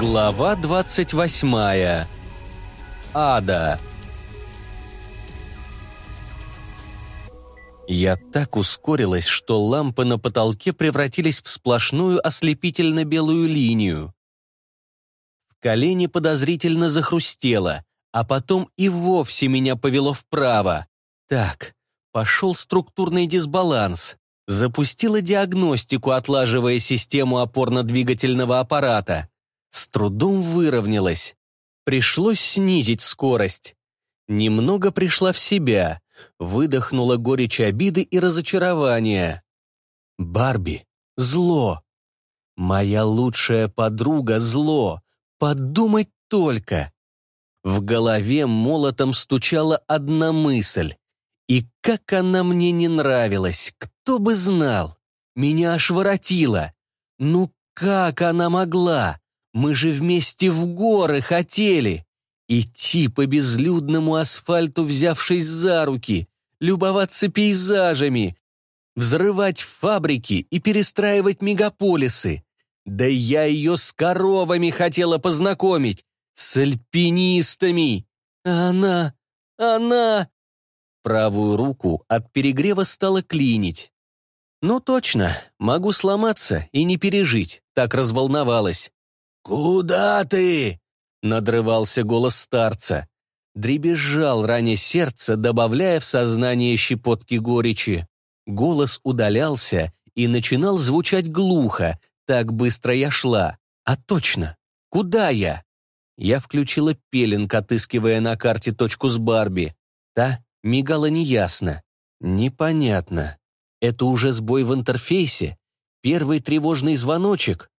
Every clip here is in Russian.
Глава 28. Ада. Я так ускорилась, что лампы на потолке превратились в сплошную ослепительно-белую линию. В колени подозрительно захрустело, а потом и вовсе меня повело вправо. Так, пошел структурный дисбаланс. Запустила диагностику, отлаживая систему опорно-двигательного аппарата. С трудом выровнялась. Пришлось снизить скорость. Немного пришла в себя, выдохнула горечь обиды и разочарования. Барби — зло. Моя лучшая подруга — зло. Подумать только. В голове молотом стучала одна мысль. И как она мне не нравилась, кто бы знал. Меня аж воротило. Ну как она могла? Мы же вместе в горы хотели. Идти по безлюдному асфальту, взявшись за руки, любоваться пейзажами, взрывать фабрики и перестраивать мегаполисы. Да я ее с коровами хотела познакомить, с альпинистами. А она, она... Правую руку от перегрева стала клинить. Ну точно, могу сломаться и не пережить, так разволновалась. «Куда ты?» — надрывался голос старца. Дребезжал ранее сердце, добавляя в сознание щепотки горечи. Голос удалялся и начинал звучать глухо, так быстро я шла. А точно, куда я? Я включила пеленг, отыскивая на карте точку с Барби. Та мигала неясно. Непонятно. Это уже сбой в интерфейсе? Первый тревожный звоночек?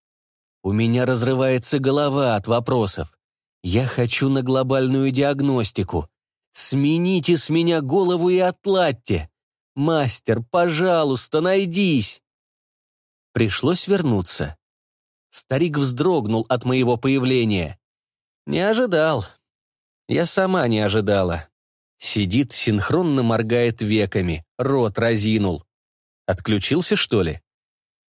У меня разрывается голова от вопросов. Я хочу на глобальную диагностику. Смените с меня голову и отладьте. Мастер, пожалуйста, найдись. Пришлось вернуться. Старик вздрогнул от моего появления. Не ожидал. Я сама не ожидала. Сидит, синхронно моргает веками, рот разинул. Отключился, что ли?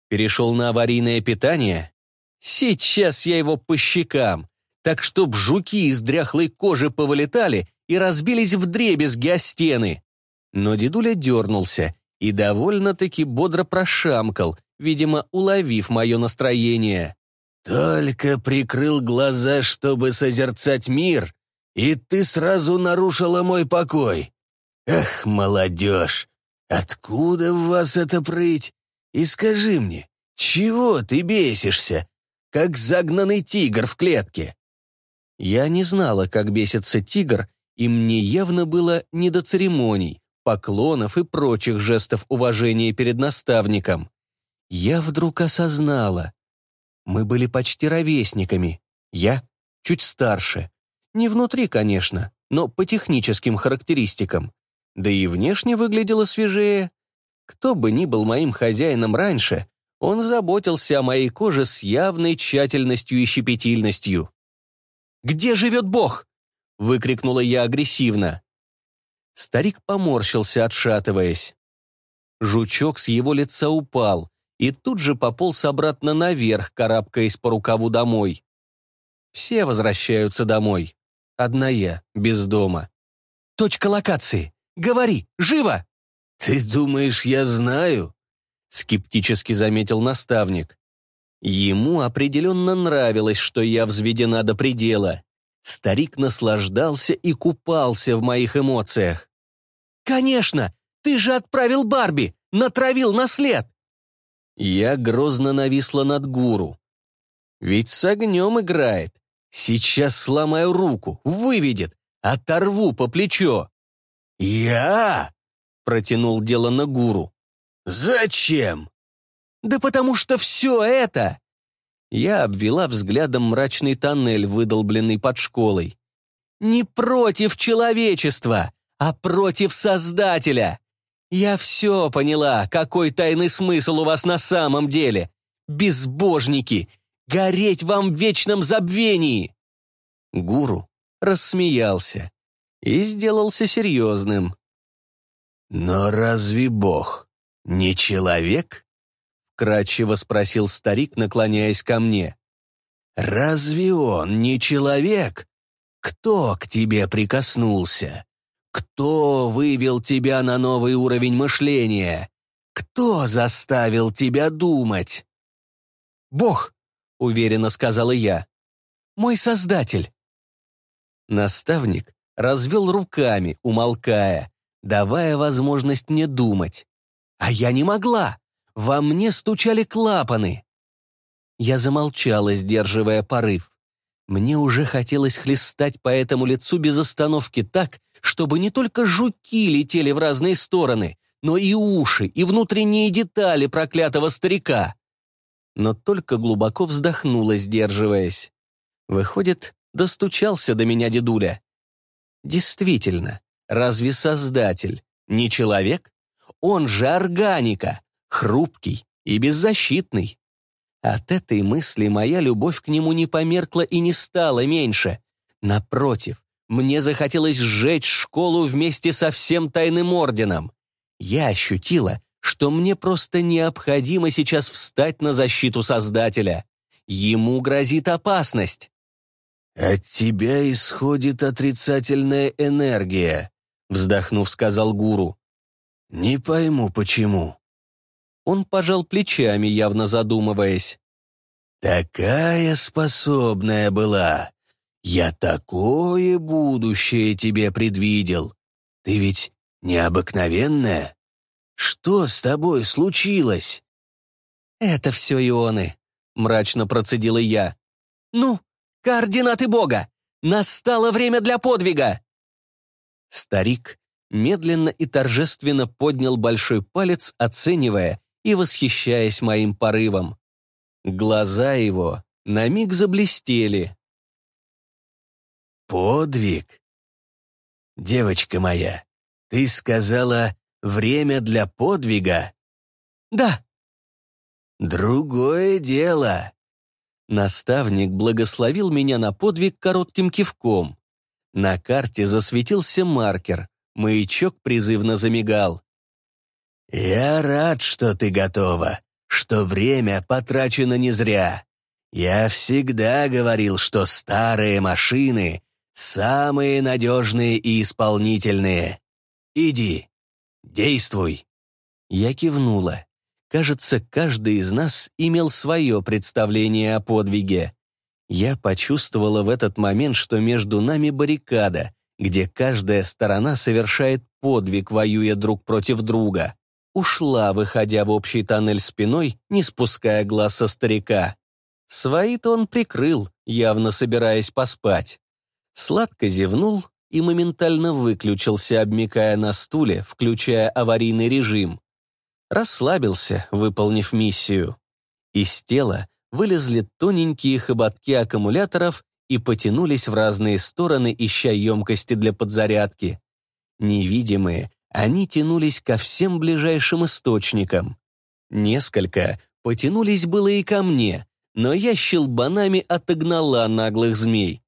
Перешел на аварийное питание? Сейчас я его по щекам, так чтоб жуки из дряхлой кожи повылетали и разбились в дребезги о стены. Но дедуля дернулся и довольно-таки бодро прошамкал, видимо, уловив мое настроение. «Только прикрыл глаза, чтобы созерцать мир, и ты сразу нарушила мой покой. Эх, молодежь, откуда в вас это прыть? И скажи мне, чего ты бесишься? Как загнанный тигр в клетке. Я не знала, как бесится тигр, и мне явно было не до церемоний, поклонов и прочих жестов уважения перед наставником. Я вдруг осознала. Мы были почти ровесниками. Я чуть старше. Не внутри, конечно, но по техническим характеристикам. Да и внешне выглядело свежее. Кто бы ни был моим хозяином раньше, он заботился о моей коже с явной тщательностью и щепетильностью. «Где живет Бог?» — выкрикнула я агрессивно. Старик поморщился, отшатываясь. Жучок с его лица упал и тут же пополз обратно наверх, карабкаясь по рукаву домой. Все возвращаются домой. Одна я, без дома. «Точка локации! Говори! Живо!» «Ты думаешь, я знаю?» Скептически заметил наставник. Ему определенно нравилось, что я взведена до предела. Старик наслаждался и купался в моих эмоциях. «Конечно! Ты же отправил Барби! Натравил на след!» Я грозно нависла над гуру. «Ведь с огнем играет. Сейчас сломаю руку, выведет, оторву по плечо». «Я?» — протянул дело на гуру. «Зачем?» «Да потому что все это...» Я обвела взглядом мрачный тоннель, выдолбленный под школой. «Не против человечества, а против Создателя. Я все поняла, какой тайный смысл у вас на самом деле. Безбожники, гореть вам в вечном забвении!» Гуру рассмеялся и сделался серьезным. «Но разве Бог «Не человек?» — кратчево спросил старик, наклоняясь ко мне. разве он не человек? Кто к тебе прикоснулся? Кто вывел тебя на новый уровень мышления? Кто заставил тебя думать?» «Бог», — уверенно сказала я. «Мой создатель». Наставник развел руками, умолкая, давая возможность мне думать. А я не могла. Во мне стучали клапаны. Я замолчала, сдерживая порыв. Мне уже хотелось хлестать по этому лицу без остановки так, чтобы не только жуки летели в разные стороны, но и уши, и внутренние детали проклятого старика. Но только глубоко вздохнула, сдерживаясь. Выходит, достучался до меня дедуля. Действительно, разве Создатель не человек? Он же органика, хрупкий и беззащитный. От этой мысли моя любовь к нему не померкла и не стала меньше. Напротив, мне захотелось сжечь школу вместе со всем тайным орденом. Я ощутила, что мне просто необходимо сейчас встать на защиту Создателя. Ему грозит опасность. «От тебя исходит отрицательная энергия», — вздохнув, сказал гуру. «Не пойму, почему». Он пожал плечами, явно задумываясь. «Такая способная была. Я такое будущее тебе предвидел. Ты ведь необыкновенная. Что с тобой случилось?» «Это все ионы», — мрачно процедила я. «Ну, координаты Бога! Настало время для подвига!» Старик медленно и торжественно поднял большой палец, оценивая и восхищаясь моим порывом. Глаза его на миг заблестели. «Подвиг? Девочка моя, ты сказала, время для подвига?» «Да». «Другое дело». Наставник благословил меня на подвиг коротким кивком. На карте засветился маркер, маячок призывно замигал. «Я рад, что ты готова, что время потрачено не зря. Я всегда говорил, что старые машины — самые надежные и исполнительные. Иди, действуй». Я кивнула. Кажется, каждый из нас имел свое представление о подвиге. Я почувствовала в этот момент, что между нами баррикада, где каждая сторона совершает подвиг, воюя друг против друга ушла, выходя в общий тоннель спиной, не спуская глаз со старика. Свои-то он прикрыл, явно собираясь поспать. Сладко зевнул и моментально выключился, обмикая на стуле, включая аварийный режим. Расслабился, выполнив миссию. Из тела вылезли тоненькие хоботки аккумуляторов и потянулись в разные стороны, ища емкости для подзарядки. Невидимые, они тянулись ко всем ближайшим источникам. Несколько потянулись было и ко мне, но я щелбанами отогнала наглых змей.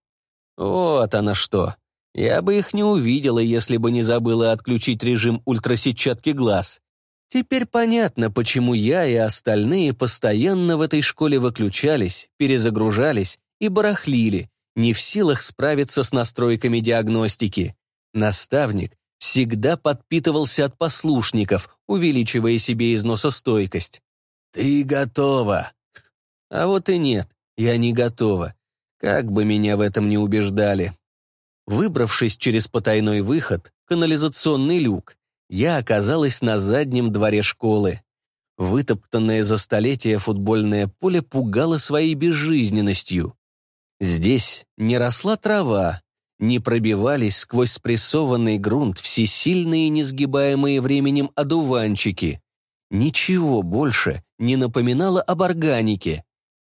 Вот она что. Я бы их не увидела, если бы не забыла отключить режим ультрасетчатки глаз. Теперь понятно, почему я и остальные постоянно в этой школе выключались, перезагружались и барахлили, не в силах справиться с настройками диагностики. Наставник всегда подпитывался от послушников, увеличивая себе износостойкость. «Ты готова!» А вот и нет, я не готова. Как бы меня в этом не убеждали. Выбравшись через потайной выход, канализационный люк, я оказалась на заднем дворе школы. Вытоптанное за столетия футбольное поле пугало своей безжизненностью. Здесь не росла трава, не пробивались сквозь спрессованный грунт всесильные несгибаемые временем одуванчики. Ничего больше не напоминало об органике.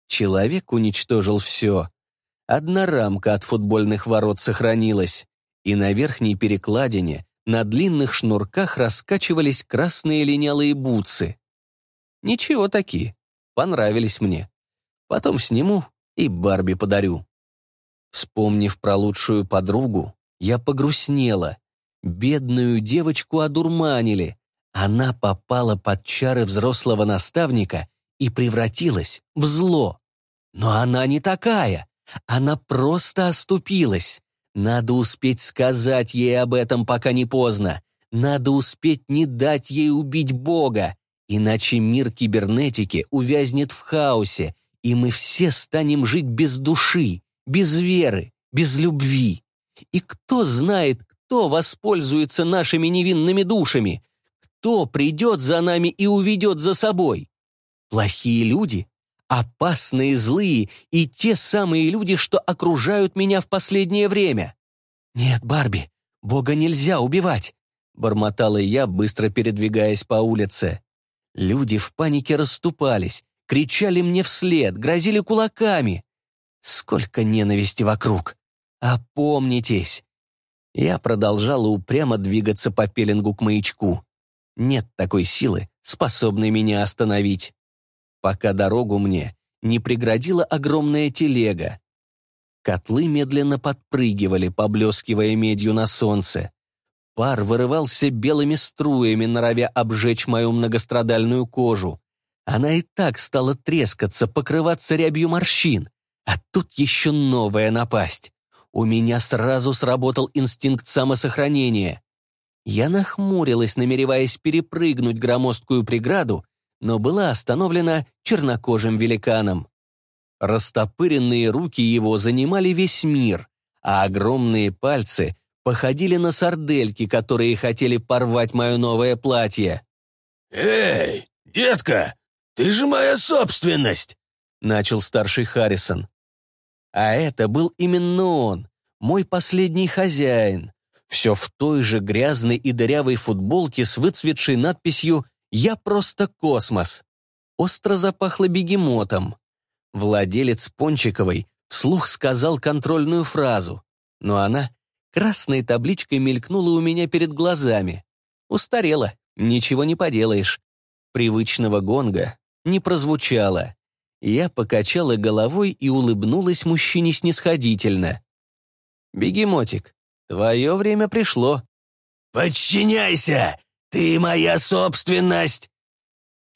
Человек уничтожил все. Одна рамка от футбольных ворот сохранилась, и на верхней перекладине на длинных шнурках раскачивались красные линялые бутсы. Ничего такие, понравились мне. Потом сниму и Барби подарю. Вспомнив про лучшую подругу, я погрустнела. Бедную девочку одурманили. Она попала под чары взрослого наставника и превратилась в зло. Но она не такая. Она просто оступилась. Надо успеть сказать ей об этом, пока не поздно. Надо успеть не дать ей убить Бога, иначе мир кибернетики увязнет в хаосе, и мы все станем жить без души, без веры, без любви. И кто знает, кто воспользуется нашими невинными душами? Кто придет за нами и уведет за собой? Плохие люди? Опасные, злые и те самые люди, что окружают меня в последнее время. Нет, Барби, Бога нельзя убивать. Бормотала я, быстро передвигаясь по улице. Люди в панике расступались, кричали мне вслед, грозили кулаками. Сколько ненависти вокруг. Опомнитесь. Я продолжала упрямо двигаться по пеленгу к маячку. Нет такой силы, способной меня остановить. Пока дорогу мне не преградила огромная телега. Котлы медленно подпрыгивали, поблескивая медью на солнце. Пар вырывался белыми струями, норовя обжечь мою многострадальную кожу. Она и так стала трескаться, покрываться рябью морщин. А тут еще новая напасть. У меня сразу сработал инстинкт самосохранения. Я нахмурилась, намереваясь перепрыгнуть громоздкую преграду, но была остановлена чернокожим великаном. Растопыренные руки его занимали весь мир, а огромные пальцы походили на сардельки, которые хотели порвать мое новое платье. «Эй, детка, ты же моя собственность!» — начал старший Харрисон. А это был именно он, мой последний хозяин. Все в той же грязной и дырявой футболке с выцветшей надписью «Я просто космос». Остро запахло бегемотом. Владелец Пончиковой вслух сказал контрольную фразу, но она красной табличкой мелькнула у меня перед глазами. Устарела, ничего не поделаешь. Привычного гонга не прозвучало. Я покачала головой и улыбнулась мужчине снисходительно. «Бегемотик, твое время пришло». «Подчиняйся! Ты моя собственность!»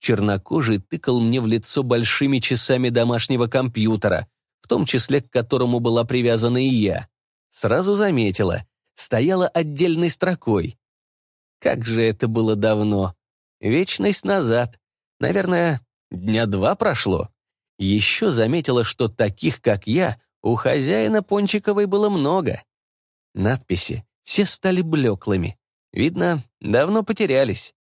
Чернокожий тыкал мне в лицо большими часами домашнего компьютера, в том числе к которому была привязана и я. Сразу заметила, стояла отдельной строкой. Как же это было давно. Вечность назад. Наверное, дня два прошло. Еще заметила, что таких, как я, у хозяина Пончиковой было много. Надписи все стали блеклыми. Видно, давно потерялись.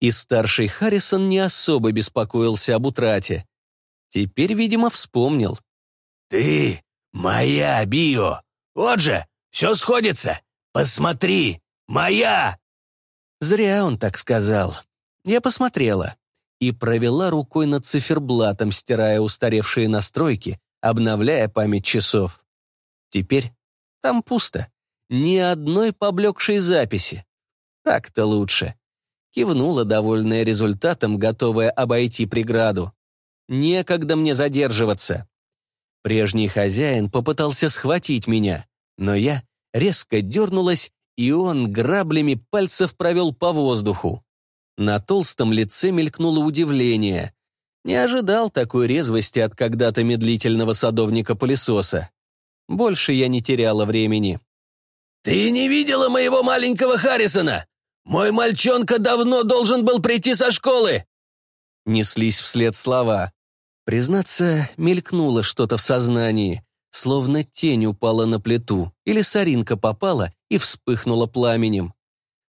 И старший Харрисон не особо беспокоился об утрате. Теперь, видимо, вспомнил. «Ты моя, Био! Вот же, все сходится! Посмотри! Моя!» Зря он так сказал. Я посмотрела и провела рукой над циферблатом, стирая устаревшие настройки, обновляя память часов. Теперь там пусто. Ни одной поблекшей записи. Так-то лучше. Кивнула, довольная результатом, готовая обойти преграду. Некогда мне задерживаться. Прежний хозяин попытался схватить меня, но я резко дернулась, и он граблями пальцев провел по воздуху. На толстом лице мелькнуло удивление. Не ожидал такой резвости от когда-то медлительного садовника-пылесоса. Больше я не теряла времени. «Ты не видела моего маленького Харрисона? Мой мальчонка давно должен был прийти со школы!» Неслись вслед слова. Признаться, мелькнуло что-то в сознании, словно тень упала на плиту, или соринка попала и вспыхнула пламенем.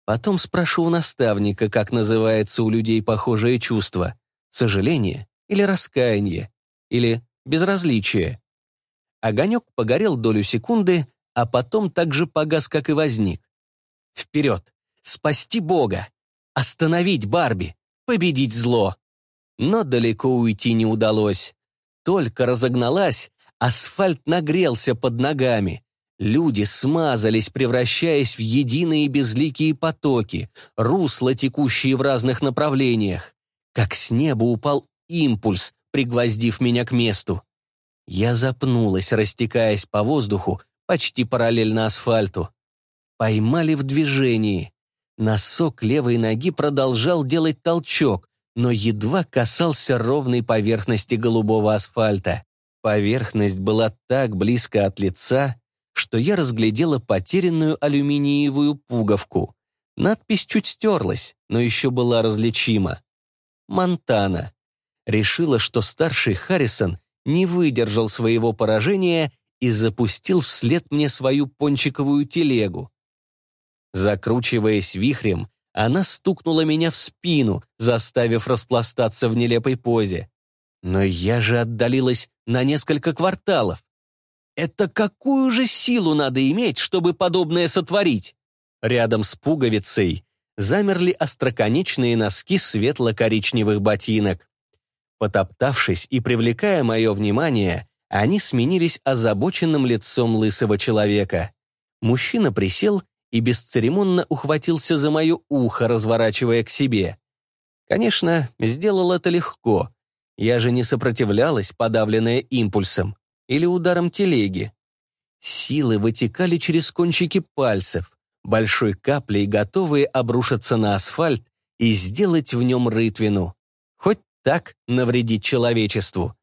Потом спрошу у наставника, как называется у людей похожее чувство. Сожаление или раскаяние, или безразличие. Огонек погорел долю секунды, а потом так же погас, как и возник. Вперед! Спасти Бога! Остановить Барби! Победить зло! Но далеко уйти не удалось. Только разогналась, асфальт нагрелся под ногами. Люди смазались, превращаясь в единые безликие потоки, русла, текущие в разных направлениях. Как с неба упал импульс, пригвоздив меня к месту. Я запнулась, растекаясь по воздуху, почти параллельно асфальту. Поймали в движении. Носок левой ноги продолжал делать толчок, но едва касался ровной поверхности голубого асфальта. Поверхность была так близко от лица, что я разглядела потерянную алюминиевую пуговку. Надпись чуть стерлась, но еще была различима. Монтана. Решила, что старший Харрисон не выдержал своего поражения и запустил вслед мне свою пончиковую телегу. Закручиваясь вихрем, она стукнула меня в спину, заставив распластаться в нелепой позе. Но я же отдалилась на несколько кварталов. Это какую же силу надо иметь, чтобы подобное сотворить? Рядом с пуговицей замерли остроконечные носки светло-коричневых ботинок. Потоптавшись и привлекая мое внимание, они сменились озабоченным лицом лысого человека. Мужчина присел и бесцеремонно ухватился за мое ухо, разворачивая к себе. Конечно, сделал это легко. Я же не сопротивлялась, подавленная импульсом или ударом телеги. Силы вытекали через кончики пальцев, большой каплей готовые обрушиться на асфальт и сделать в нем рытвину. Хоть так навредить человечеству.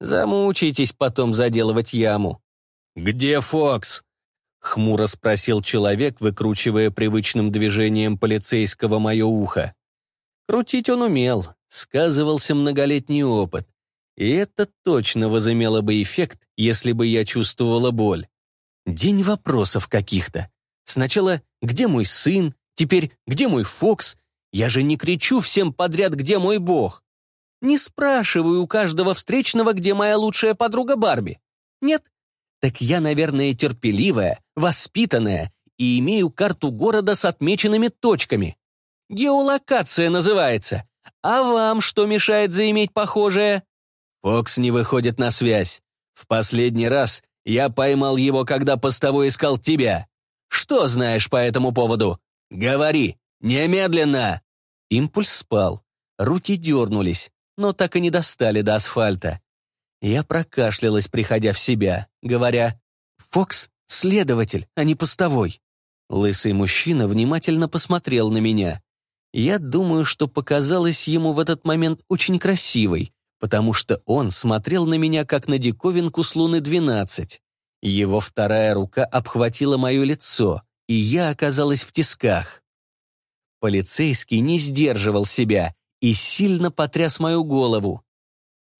Замучитесь потом заделывать яму. «Где Фокс?» — хмуро спросил человек, выкручивая привычным движением полицейского мое ухо. Крутить он умел, сказывался многолетний опыт. И это точно возымело бы эффект, если бы я чувствовала боль. День вопросов каких-то. Сначала «Где мой сын?», теперь «Где мой Фокс?». Я же не кричу всем подряд «Где мой бог?». Не спрашиваю у каждого встречного, где моя лучшая подруга Барби. Нет, так я, наверное, терпеливая, воспитанная и имею карту города с отмеченными точками. Геолокация называется. А вам что мешает заиметь похожее? Фокс не выходит на связь. В последний раз я поймал его, когда постовой искал тебя. Что знаешь по этому поводу? Говори, немедленно!» Импульс спал. Руки дернулись, но так и не достали до асфальта. Я прокашлялась, приходя в себя, говоря, «Фокс — следователь, а не постовой». Лысый мужчина внимательно посмотрел на меня. Я думаю, что показалось ему в этот момент очень красивой, потому что он смотрел на меня, как на диковинку с Луны-12. Его вторая рука обхватила мое лицо, и я оказалась в тисках. Полицейский не сдерживал себя и сильно потряс мою голову.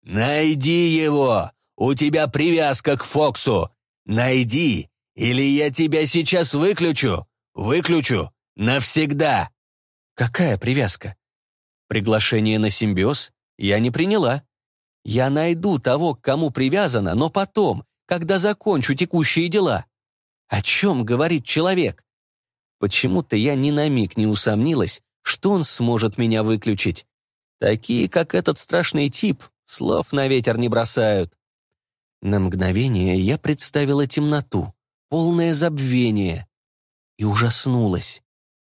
«Найди его! У тебя привязка к Фоксу! Найди, или я тебя сейчас выключу! Выключу! Навсегда!» «Какая привязка?» «Приглашение на симбиоз я не приняла. Я найду того, к кому привязана, но потом, когда закончу текущие дела. О чем говорит человек? Почему-то я ни на миг не усомнилась, что он сможет меня выключить. Такие, как этот страшный тип, Слов на ветер не бросают. На мгновение я представила темноту, полное забвение, и ужаснулась.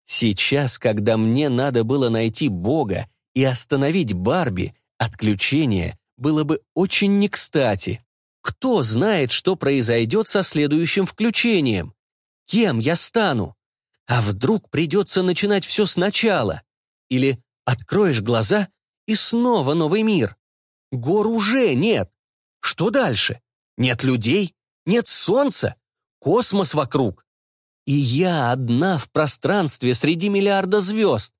Сейчас, когда мне надо было найти Бога и остановить Барби, отключение было бы очень не кстати. Кто знает, что произойдет со следующим включением? Кем я стану? А вдруг придется начинать все сначала? Или откроешь глаза и снова новый мир? Гор уже нет. Что дальше? Нет людей? Нет солнца? Космос вокруг? И я одна в пространстве среди миллиарда звезд.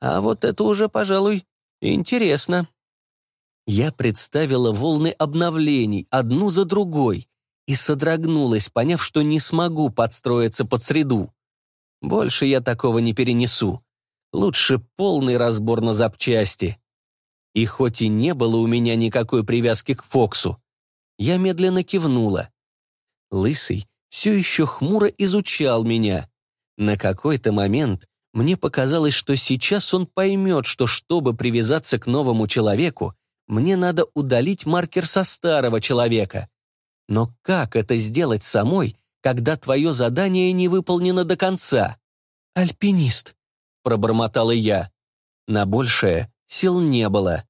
А вот это уже, пожалуй, интересно. Я представила волны обновлений, одну за другой, и содрогнулась, поняв, что не смогу подстроиться под среду. Больше я такого не перенесу. Лучше полный разбор на запчасти. И хоть и не было у меня никакой привязки к Фоксу, я медленно кивнула. Лысый все еще хмуро изучал меня. На какой-то момент мне показалось, что сейчас он поймет, что чтобы привязаться к новому человеку, мне надо удалить маркер со старого человека. Но как это сделать самой, когда твое задание не выполнено до конца? «Альпинист», — пробормотала я. На большее сил не было.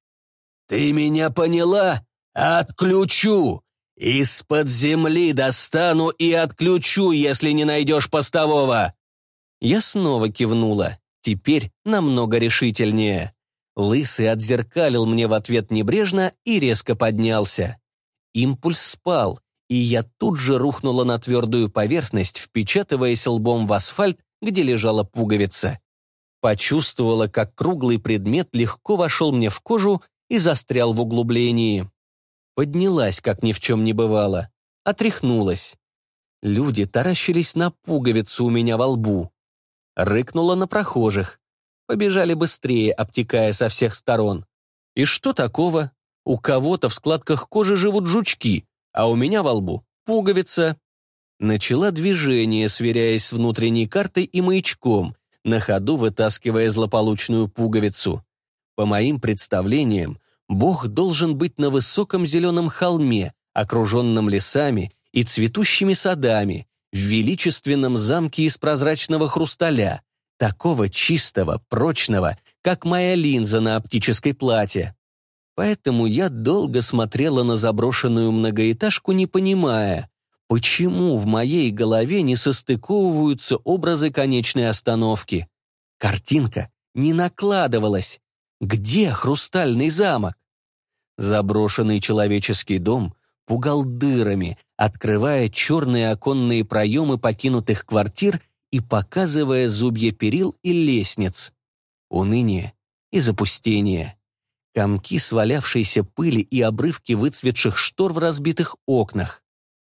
«Ты меня поняла? Отключу! Из-под земли достану и отключу, если не найдешь постового!» Я снова кивнула, теперь намного решительнее. Лысый отзеркалил мне в ответ небрежно и резко поднялся. Импульс спал, и я тут же рухнула на твердую поверхность, впечатываясь лбом в асфальт, где лежала пуговица. Почувствовала, как круглый предмет легко вошел мне в кожу и застрял в углублении. Поднялась, как ни в чем не бывало. Отряхнулась. Люди таращились на пуговицу у меня во лбу. Рыкнула на прохожих. Побежали быстрее, обтекая со всех сторон. И что такого? У кого-то в складках кожи живут жучки, а у меня во лбу пуговица. Начала движение, сверяясь с внутренней картой и маячком, на ходу вытаскивая злополучную пуговицу. По моим представлениям, Бог должен быть на высоком зеленом холме, окруженном лесами и цветущими садами, в величественном замке из прозрачного хрусталя, такого чистого, прочного, как моя линза на оптической плате. Поэтому я долго смотрела на заброшенную многоэтажку, не понимая, почему в моей голове не состыковываются образы конечной остановки. Картинка не накладывалась. Где хрустальный замок? Заброшенный человеческий дом пугал дырами, открывая черные оконные проемы покинутых квартир и показывая зубья перил и лестниц. Уныние и запустение комки свалявшейся пыли и обрывки выцветших штор в разбитых окнах,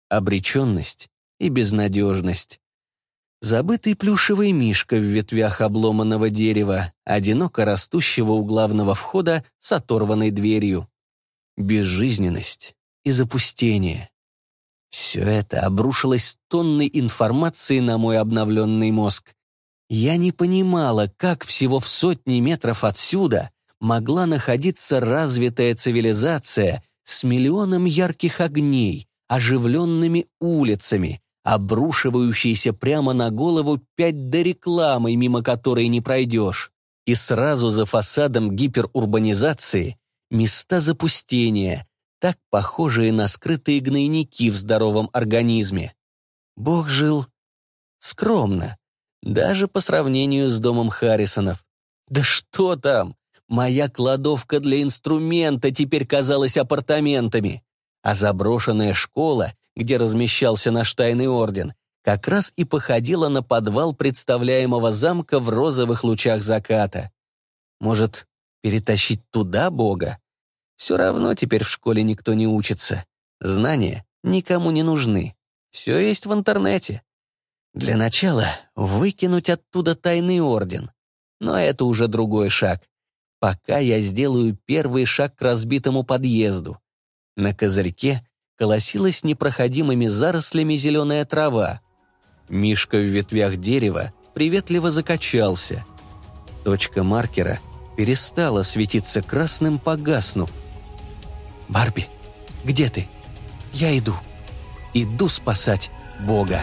обреченность и безнадежность. Забытый плюшевый мишка в ветвях обломанного дерева, одиноко растущего у главного входа с оторванной дверью. Безжизненность и запустение. Все это обрушилось тонной информации на мой обновленный мозг. Я не понимала, как всего в сотни метров отсюда могла находиться развитая цивилизация с миллионом ярких огней, оживленными улицами, обрушивающейся прямо на голову пять до рекламы, мимо которой не пройдешь. И сразу за фасадом гиперурбанизации места запустения, так похожие на скрытые гнойники в здоровом организме. Бог жил скромно, даже по сравнению с домом Харрисонов. Да что там! Моя кладовка для инструмента теперь казалась апартаментами, а заброшенная школа, где размещался наш тайный орден, как раз и походила на подвал представляемого замка в розовых лучах заката. Может, перетащить туда Бога? Все равно теперь в школе никто не учится. Знания никому не нужны. Все есть в интернете. Для начала выкинуть оттуда тайный орден. Но это уже другой шаг пока я сделаю первый шаг к разбитому подъезду. На козырьке колосилась непроходимыми зарослями зеленая трава. Мишка в ветвях дерева приветливо закачался. Точка маркера перестала светиться красным, погаснув. «Барби, где ты? Я иду. Иду спасать Бога».